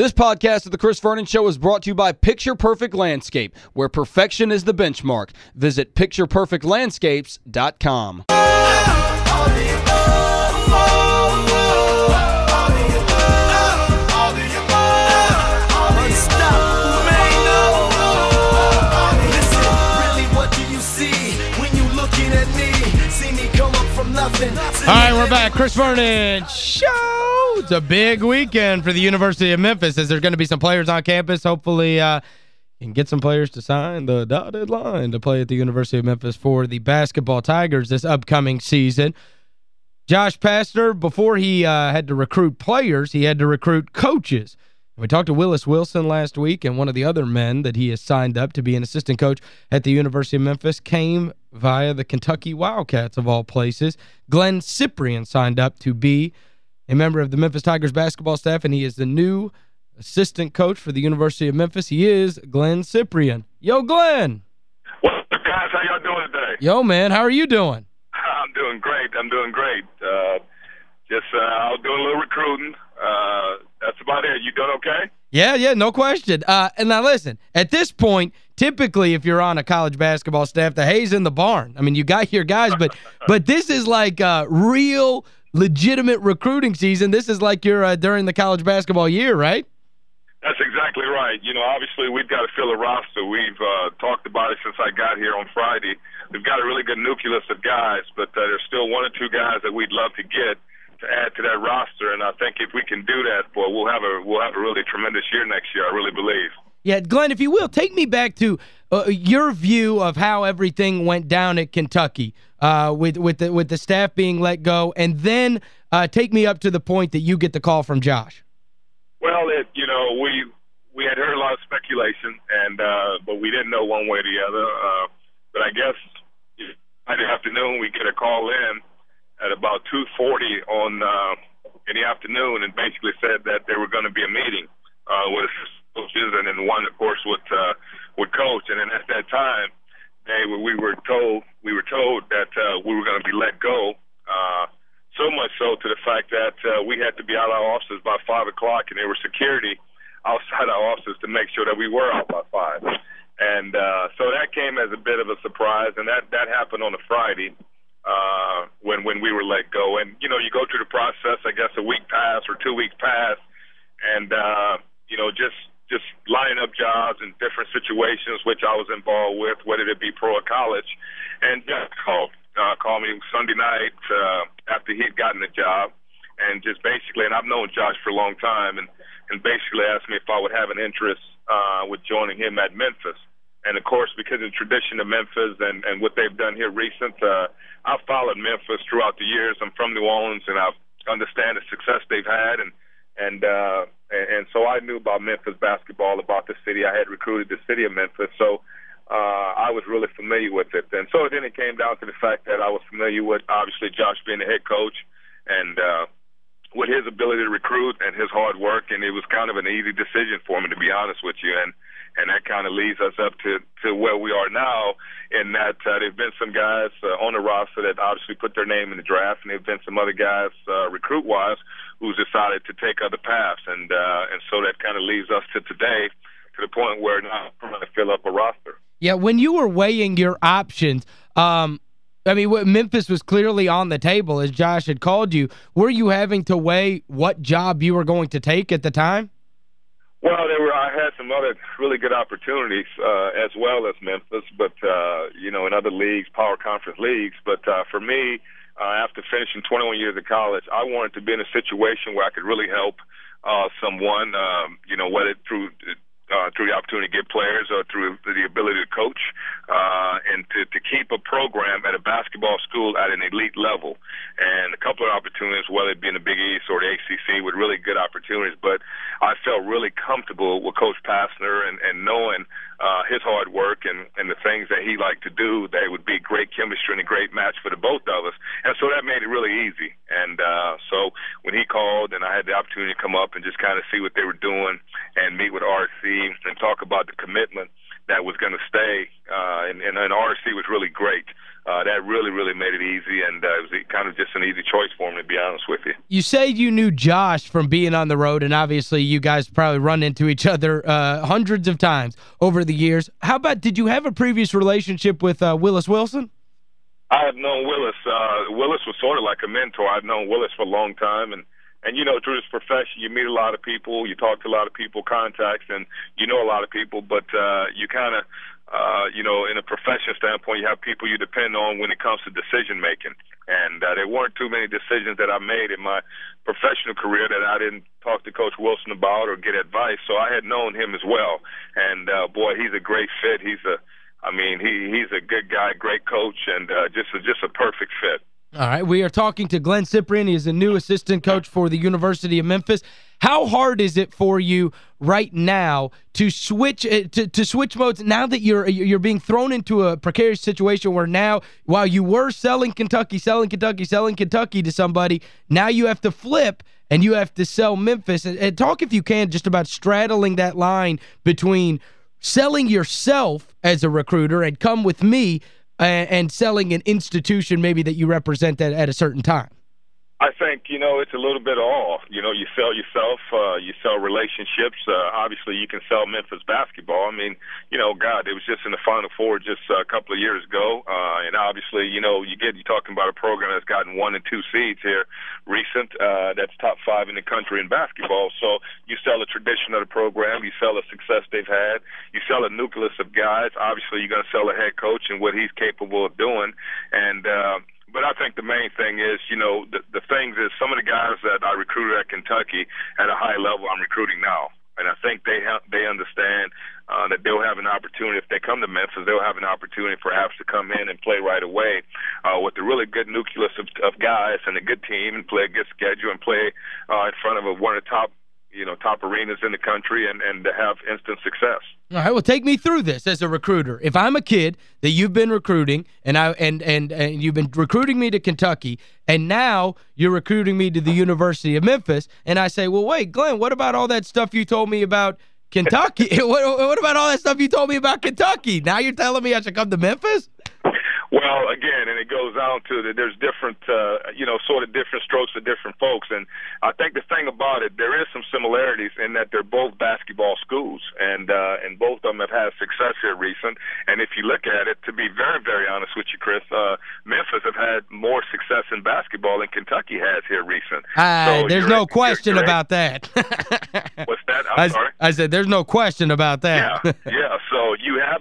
This podcast of The Chris Vernon Show is brought to you by Picture Perfect Landscape, where perfection is the benchmark. Visit pictureperfectlandscapes.com. All right, we're back. Chris Vernon Show. It's a big weekend for the University of Memphis as there's going to be some players on campus. Hopefully, uh, can get some players to sign the dotted line to play at the University of Memphis for the basketball Tigers this upcoming season. Josh Pastner, before he uh, had to recruit players, he had to recruit coaches. We talked to Willis Wilson last week, and one of the other men that he has signed up to be an assistant coach at the University of Memphis came via the Kentucky Wildcats of all places. Glynn Cyprien signed up to be a member of the Memphis Tigers basketball staff, and he is the new assistant coach for the University of Memphis. He is Glynn Cyprien. Yo, Glynn. What's up, guys? How y'all doing today? Yo, man. How are you doing? I'm doing great. I'm doing great. Uh, just uh, doing a little recruiting. Uh, that's about it. You done okay? Yeah, yeah, no question. Uh, and now listen, at this point, typically if you're on a college basketball staff, the hay's in the barn. I mean, you got your guys, but but this is like a real legitimate recruiting season. This is like you're uh, during the college basketball year, right? That's exactly right. You know, obviously we've got to fill a roster. We've uh, talked about it since I got here on Friday. We've got a really good nucleus of guys, but uh, there's still one or two guys that we'd love to get to add to that roster, and I think if we can do that, boy, we'll have a we'll have a really tremendous year next year. I really believe. Yeah, Glynn, if you will, take me back to uh, your view of how everything went down at Kentucky uh, with with the with the staff being let go, and then uh, take me up to the point that you get the call from Josh. Well, it you know we we had heard a lot of speculation, and uh, but we didn't know one way or the other. Uh, but I guess Friday afternoon we get a call in at about 2:40 on uh, in the afternoon, and basically said that there were going to be a meeting uh, with coaches, and then one, of course, with uh, with coach. And then at that time, they we were told we were told that uh, we were going to be let go. Uh, so much so to the fact that uh, we had to be out of our offices by five o'clock, and there was security outside our offices to make sure that we were out by five. And uh, so that came as a bit of a surprise, and that that happened on a Friday uh, when when we were let go. And you know, you go through the process. I guess a week passed or two weeks passed, and uh, you know, just just lining up jobs in different situations which I was involved with, whether it be pro or college. And Jeff called uh, called me Sunday night uh, after he'd gotten the job, and just basically, and I've known Josh for a long time, and and basically asked me if I would have an interest uh, with joining him at Memphis. And of course, because of the tradition of Memphis and, and what they've done here recent, uh, I've followed Memphis throughout the years. I'm from New Orleans, and I understand the success they've had, and and uh, and, so I knew about Memphis basketball, about the city. I had recruited the city of Memphis, so uh, I was really familiar with it. And so then it came down to the fact that I was familiar with obviously Josh being the head coach, and uh, with his ability to recruit and his hard work, and it was kind of an easy decision for me to be honest with you. And and that kind of leads us up to to where we are now. In that uh, there've been some guys uh, on the roster that obviously put their name in the draft, and there've been some other guys uh, recruit wise who's decided to take other paths, and uh, and so that kind of leads us to today, to the point where now I'm going to fill up a roster. Yeah, when you were weighing your options, um, I mean, what, Memphis was clearly on the table as Josh had called you. Were you having to weigh what job you were going to take at the time? Well, there were. I had some other really good opportunities uh, as well as Memphis, but uh, you know, in other leagues, power conference leagues. But uh, for me, uh, after finishing 21 years of college, I wanted to be in a situation where I could really help uh, someone. Um, you know, whether through uh, through the opportunity to get players or through the ability to coach uh, and to, to keep a program at a basketball school at an elite level. And a couple of opportunities, whether it be in the Big East or the ACC, with really good opportunities. But I felt really comfortable with Coach Pastner and, and knowing uh, his hard work and, and the things that he liked to do, that would be great chemistry and a great match for the both of us. And so that made it really easy. And uh, so when he called and I had the opportunity to come up and just kind of see what they were doing and meet with RC and talk about the commitment that was going to stay, uh, and, and, and RC was really great. Uh, that really, really made it easy, and uh, it was kind of just an easy choice for me, to be honest with you. You say you knew Josh from being on the road, and obviously you guys probably run into each other uh, hundreds of times over the years. How about, did you have a previous relationship with uh, Willis Wilson? I have known Willis. Uh, Willis was sort of like a mentor. I've known Willis for a long time, and and you know through this profession you meet a lot of people you talk to a lot of people contacts and you know a lot of people but uh you kind of uh, you know, in a professional standpoint, you have people you depend on when it comes to decision making. And uh, there weren't too many decisions that I made in my professional career that I didn't talk to Coach Wilson about or get advice. So I had known him as well. And uh, boy, he's a great fit. He's a, I mean, he he's a good guy, great coach, and uh, just a, just a perfect fit. All right, we are talking to Glynn Cyprien. He is a new assistant coach for the University of Memphis. How hard is it for you right now to switch uh, to, to switch modes now that you're you're being thrown into a precarious situation where now, while you were selling Kentucky, selling Kentucky, selling Kentucky to somebody, now you have to flip and you have to sell Memphis. And, and talk, if you can, just about straddling that line between selling yourself as a recruiter and come with me and selling an institution maybe that you represent at, at a certain time? I think you know it's a little bit of all. You know, you sell yourself, uh, you sell relationships. Uh, obviously, you can sell Memphis basketball. I mean, you know, God, it was just in the Final Four just a couple of years ago, uh, and obviously, you know, you get you talking about a program that's gotten one and two seeds here, recent. Uh, that's top five in the country in basketball. So you sell a tradition of the program, you sell the success they've had, you sell a nucleus of guys. Obviously, you're going to sell a head coach and what he's capable of doing, and. Uh, but I think the main thing is, you know, the, the things is some of the guys that I recruited at Kentucky at a high level, I'm recruiting now. And I think they ha- they understand uh, that they'll have an opportunity if they come to Memphis. They'll have an opportunity perhaps to come in and play right away uh, with a really good nucleus of, of guys and a good team and play a good schedule and play uh, in front of a, one of the top you know, top arenas in the country and, and to have instant success. All right, well, take me through this as a recruiter. If I'm a kid that you've been recruiting and I and, and and you've been recruiting me to Kentucky and now you're recruiting me to the University of Memphis and I say, well, wait, Glynn, what about all that stuff you told me about Kentucky? what, what about all that stuff you told me about Kentucky? Now you're telling me I should come to Memphis? Well, again, and it goes down to that there's different, uh, you know, sort of different strokes for different folks. And I think the thing about it, there is some similarities in that they're both basketball schools, and uh, and both of them have had success here recent. And if you look at it, to be very, very honest with you, Chris, uh, Memphis have had more success in basketball than Kentucky has here recent. Uh, so there's no question about that. What's that? I'm I, sorry. I said there's no question about that. yeah, yeah.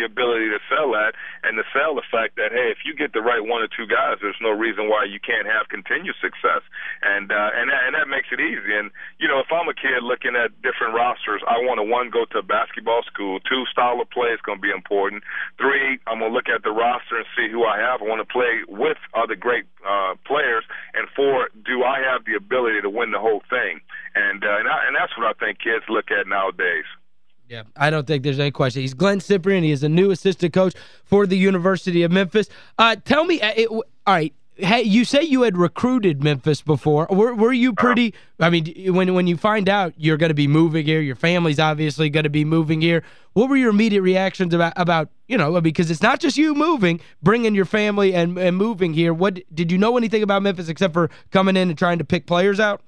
The ability to sell that and to sell the fact that hey if you get the right one or two guys, there's no reason why you can't have continued success, and uh, and that, and that makes it easy. And you know, if I'm a kid looking at different rosters, I want to one go to basketball school. Two, style of play is going to be important. Three, I'm going to look at the roster and see who I have. I want to play with other great uh, players. And four, do I have the ability to win the whole thing? And uh, and, I, and that's what I think kids look at nowadays. Yeah, I don't think there's any question. He's Glynn Cyprien. He is a new assistant coach for the University of Memphis. Uh, tell me, uh, it, all right, hey, you say you had recruited Memphis before. Were, were you pretty, I mean, when when you find out you're going to be moving here, your family's obviously going to be moving here, what were your immediate reactions about, about you know, because it's not just you moving, bringing your family and, and moving here. What Did you know anything about Memphis except for coming in and trying to pick players out?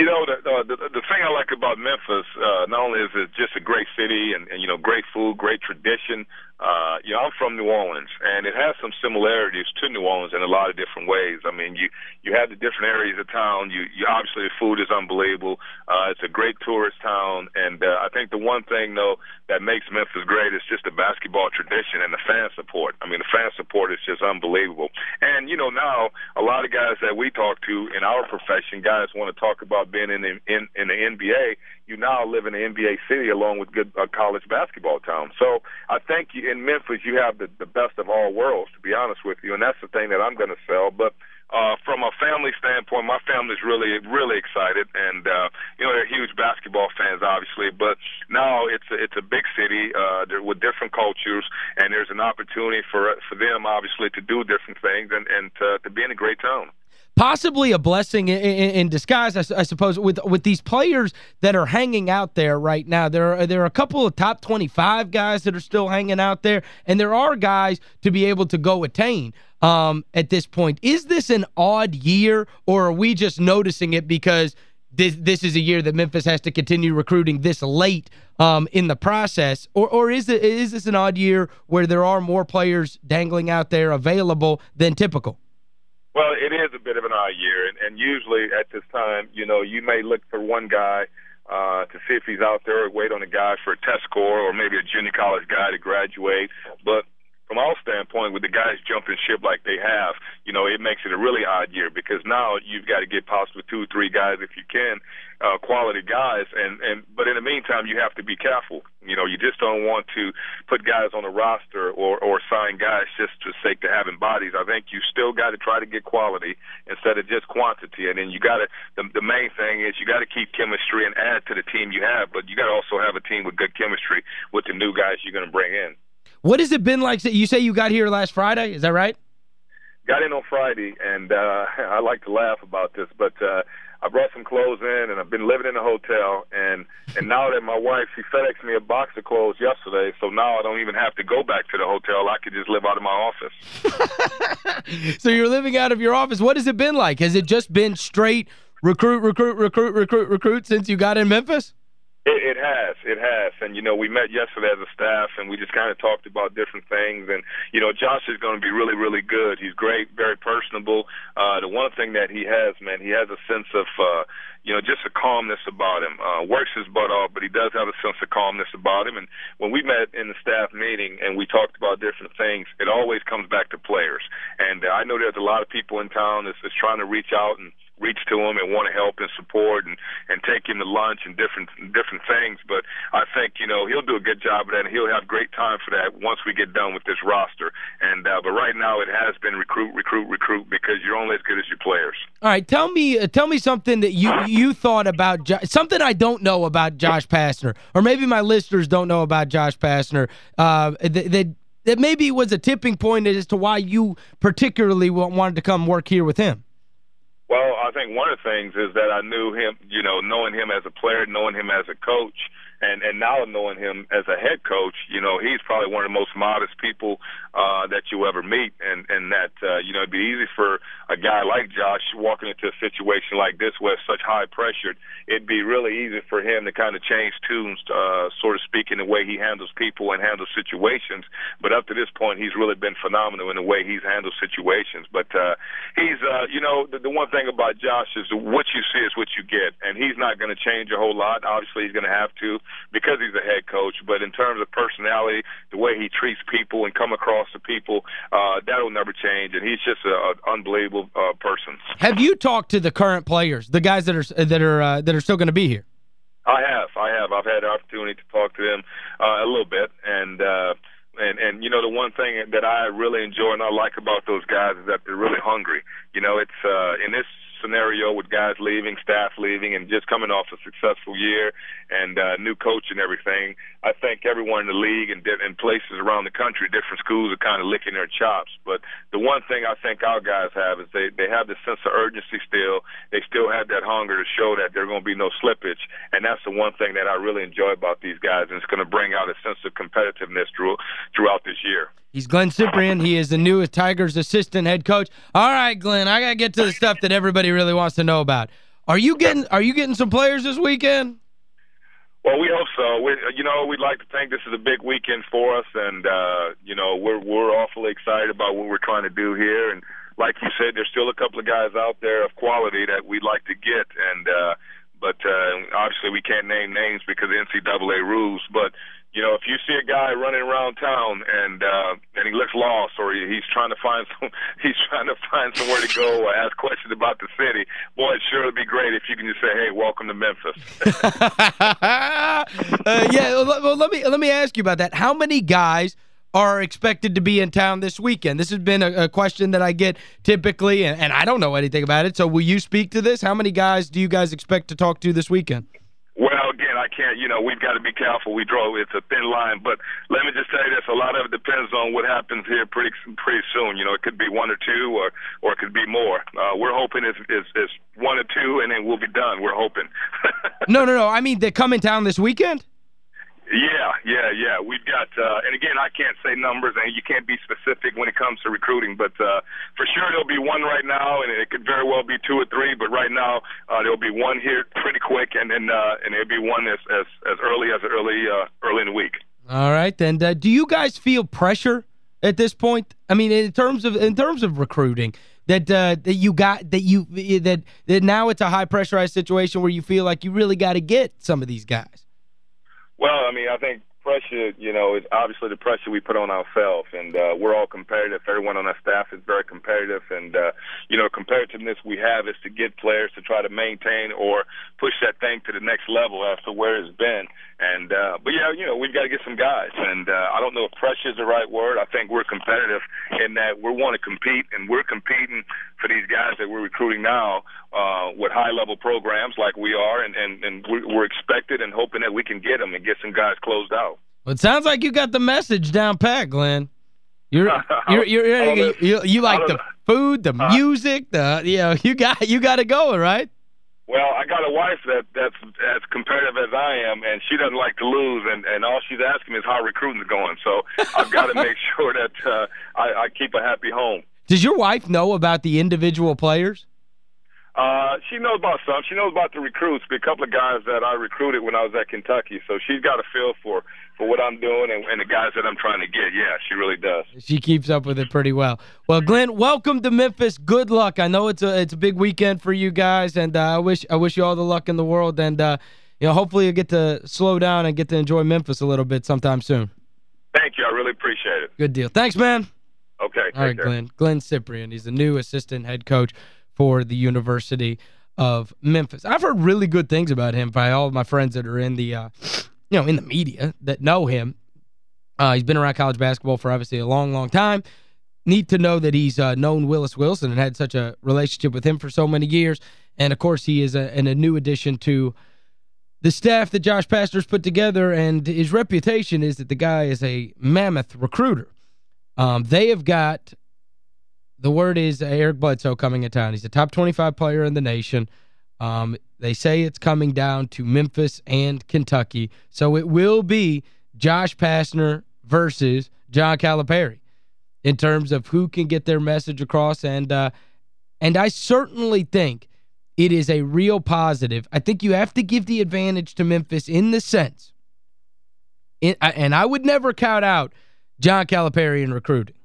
You know, the, uh, the the thing I like about Memphis, uh, not only is it just a great city and, and you know great food, great tradition, uh, you know, I'm from New Orleans, and it has some similarities to New Orleans in a lot of different ways. I mean, you you have the different areas of town. You, you obviously the food is unbelievable. Uh, it's a great tourist town, and uh, I think the one thing though that makes Memphis great is just the basketball tradition and the fan support. I mean, the fan support is just unbelievable. And you know, now a lot of guys that we talk to in our profession, guys want to talk about being in the, in, in the NBA you now live in an NBA city along with good uh, college basketball town. So I think in Memphis you have the, the best of all worlds, to be honest with you, and that's the thing that I'm going to sell. But uh, from a family standpoint, my family's really, really excited, and uh, you know they're huge basketball fans, obviously. But now it's a, it's a big city uh, with different cultures, and there's an opportunity for for them, obviously, to do different things and and to, to be in a great town. Possibly a blessing in, in, disguise, I, I, suppose, with with these players that are hanging out there right now. There are, there are a couple of top 25 guys that are still hanging out there, and there are guys to be able to go attain um, at this point. Is this an odd year, or are we just noticing it because this this is a year that Memphis has to continue recruiting this late um, in the process? Or or is it is this an odd year where there are more players dangling out there available than typical? Well, it is a bit of an odd year, and, and usually at this time, you know, you may look for one guy uh, to see if he's out there, or wait on a guy for a test score, or maybe a junior college guy to graduate. But from our standpoint, with the guys jumping ship like they have, you know, it makes it a really odd year because now you've got to get possibly two, three guys if you can, uh, quality guys, and and but in the meantime, you have to be careful. You know, you just don't want to put guys on the roster or or sign guys just for sake of having bodies. I think you still got to try to get quality instead of just quantity, and then you got to. The, the main thing is you got to keep chemistry and add to the team you have, but you got to also have a team with good chemistry with the new guys you're going to bring in. What has it been like? You say you got here last Friday. Is that right? Got in on Friday, and uh, I like to laugh about this, but uh, I brought some clothes in, and I've been living in a hotel, and and now that my wife she FedExed me a box of clothes yesterday, so now I don't even have to go back to the hotel. I could just live out of my office. so you're living out of your office. What has it been like? Has it just been straight recruit, recruit, recruit, recruit, recruit since you got in Memphis? It, it has, it has, and you know we met yesterday as a staff, and we just kind of talked about different things. And you know Josh is going to be really, really good. He's great, very personable. Uh, the one thing that he has, man, he has a sense of, uh, you know, just a calmness about him. Uh, works his butt off, but he does have a sense of calmness about him. And when we met in the staff meeting and we talked about different things, it always comes back to players. And uh, I know there's a lot of people in town that's, that's trying to reach out and reach to him and want to help and support and and take him to lunch and different different things. But I think you know he'll do a good job of that, and he'll have great time for that once we get done with this roster. And uh, but right now it has been recruit, recruit, recruit because you're only as good as your players. All right, tell me uh, tell me something that you you thought about jo something I don't know about Josh Pastner, or maybe my listeners don't know about Josh Pastner. Uh, that, that that maybe was a tipping point as to why you particularly wanted to come work here with him. I think one of the things is that I knew him, you know, knowing him as a player, knowing him as a coach, and and now knowing him as a head coach, you know, he's probably one of the most modest people uh, that you ever meet, and and that uh, you know it'd be easy for a guy like Josh walking into a situation like this where it's such high pressure. It'd be really easy for him to kind of change tunes, uh, sort of speaking the way he handles people and handles situations. But up to this point, he's really been phenomenal in the way he's handled situations. But uh, he's, uh, you know, the, the one thing about Josh is what you see is what you get, and he's not going to change a whole lot. Obviously, he's going to have to because he's a head coach. But in terms of personality, the way he treats people and come across to people, uh, that'll never change. And he's just an unbelievable uh, person. Have you talked to the current players, the guys that are that are uh, that are still going to be here? I have. I have. I've had the opportunity to talk to them uh, a little bit, and. Uh, and and you know the one thing that I really enjoy and I like about those guys is that they're really hungry. You know, it's uh in this scenario with guys leaving, staff leaving, and just coming off a successful year and uh, new coach and everything. I think everyone in the league and, and places around the country, different schools are kind of licking their chops. But the one thing I think our guys have is they they have this sense of urgency still. They still have that hunger to show that there's going to be no slippage, and that's the one thing that I really enjoy about these guys, and it's going to bring out a sense of competitiveness through, throughout this year. He's Glynn Cyprien. He is the new Tigers assistant head coach. All right, Glynn, I got to get to the stuff that everybody really wants to know about. Are you getting are you getting some players this weekend? Well, we hope so. We, you know, we'd like to think this is a big weekend for us, and uh, you know, we're we're awfully excited about what we're trying to do here. And like you said, there's still a couple of guys out there of quality that we'd like to get, and uh, but uh, obviously we can't name names because of NCAA rules. But you know, if you see a guy running around town and uh, and he looks lost, or he, he's trying to find some, he's trying to find somewhere to go, or ask questions about the city, boy, it sure would be great if you can just say, "Hey, welcome to Memphis." uh, yeah, well, let me let me ask you about that. How many guys? are expected to be in town this weekend? This has been a, a question that I get typically, and, and, I don't know anything about it. So will you speak to this? How many guys do you guys expect to talk to this weekend? Well, again, I can't. You know, we've got to be careful. We draw. It's a thin line, but let me just tell you this: a lot of it depends on what happens here pretty pretty soon. You know, it could be one or two, or or it could be more. Uh, we're hoping it's, it's it's one or two, and then we'll be done. We're hoping. no, no, no. I mean, they're coming down this weekend. Yeah, yeah, yeah. We've got, uh, and again, I can't say numbers, and you can't be specific when it comes to recruiting, but uh, for sure there'll be one right now, and it could very well be two or three. But right now, uh, there'll be one here pretty quick, and then uh, and there'll be one as as as early as early uh, early in the week. All right, then. Uh, do you guys feel pressure at this point? I mean, in terms of in terms of recruiting, that uh, that you got that you that that now it's a high pressurized situation where you feel like you really got to get some of these guys. Well, I mean, I think pressure, you know, is obviously the pressure we put on ourselves, and uh, we're all competitive. Everyone on our staff is very competitive, and uh, you know, competitiveness we have is to get players to try to maintain or push that thing to the next level as to where it's been. And uh, but yeah, you know, we've got to get some guys, and uh, I don't know if pressure is the right word. I think we're competitive in that we want to compete, and we're competing for these guys that we're recruiting now uh, with high level programs like we are, and and, and we're expected and hoping that we can get them and get some guys closed out. Well, it sounds like you got the message down pat, Glynn. You're you're you're, you're you, you, you like the food, the music, the you know, you got you got to go, right? Well, I got a wife that that's as competitive as I am, and she doesn't like to lose, and and all she's asking is how recruiting's going. So I've got to make sure that uh, I, I keep a happy home. Does your wife know about the individual players? Uh, she knows about some. She knows about the recruits. A couple of guys that I recruited when I was at Kentucky, so she's got a feel for for what I'm doing and, and the guys that I'm trying to get. Yeah, she really does. She keeps up with it pretty well. Well, Glynn, welcome to Memphis. Good luck. I know it's a it's a big weekend for you guys, and uh, I wish I wish you all the luck in the world. And uh, you know, hopefully you get to slow down and get to enjoy Memphis a little bit sometime soon. Thank you. I really appreciate it. Good deal. Thanks, man. Okay. All right, care. Glynn. Glynn Cyprien. He's the new assistant head coach for the University of Memphis. I've heard really good things about him by all of my friends that are in the uh, you know, in the media that know him. Uh, he's been around college basketball for obviously a long, long time. Neat to know that he's uh, known Willis Wilson and had such a relationship with him for so many years. And, of course, he is a, a new addition to the staff that Josh Pastner's put together. And his reputation is that the guy is a mammoth recruiter. Um, they have got the word is Eric Bledsoe coming in town. He's a top 25 player in the nation. Um, they say it's coming down to Memphis and Kentucky. So it will be Josh Pastner versus John Calipari in terms of who can get their message across. And, uh, and I certainly think it is a real positive. I think you have to give the advantage to Memphis in the sense, in, and I would never count out John Calipari in recruiting.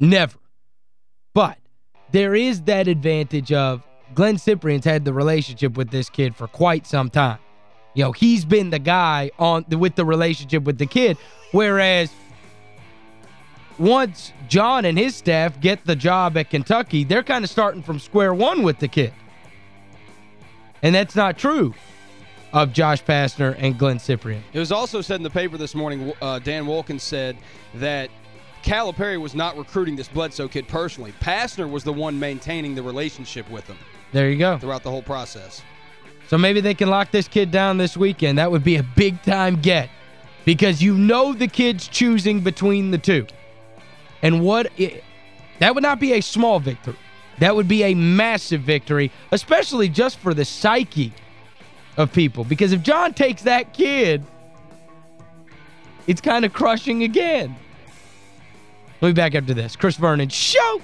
Never. But there is that advantage of Glynn Cyprien's had the relationship with this kid for quite some time. You know, he's been the guy on the, with the relationship with the kid, whereas once John and his staff get the job at Kentucky, they're kind of starting from square one with the kid. And that's not true of Josh Pastner and Glynn Cyprien. It was also said in the paper this morning, uh, Dan Wolken said that Calipari was not recruiting this Bledsoe kid personally. Pastner was the one maintaining the relationship with him. There you go. Throughout the whole process. So maybe they can lock this kid down this weekend. That would be a big-time get because you know the kid's choosing between the two. And what it, that would not be a small victory. That would be a massive victory, especially just for the psyche of people. Because if John takes that kid, it's kind of crushing again. We'll be back after this. Chris Vernon Show!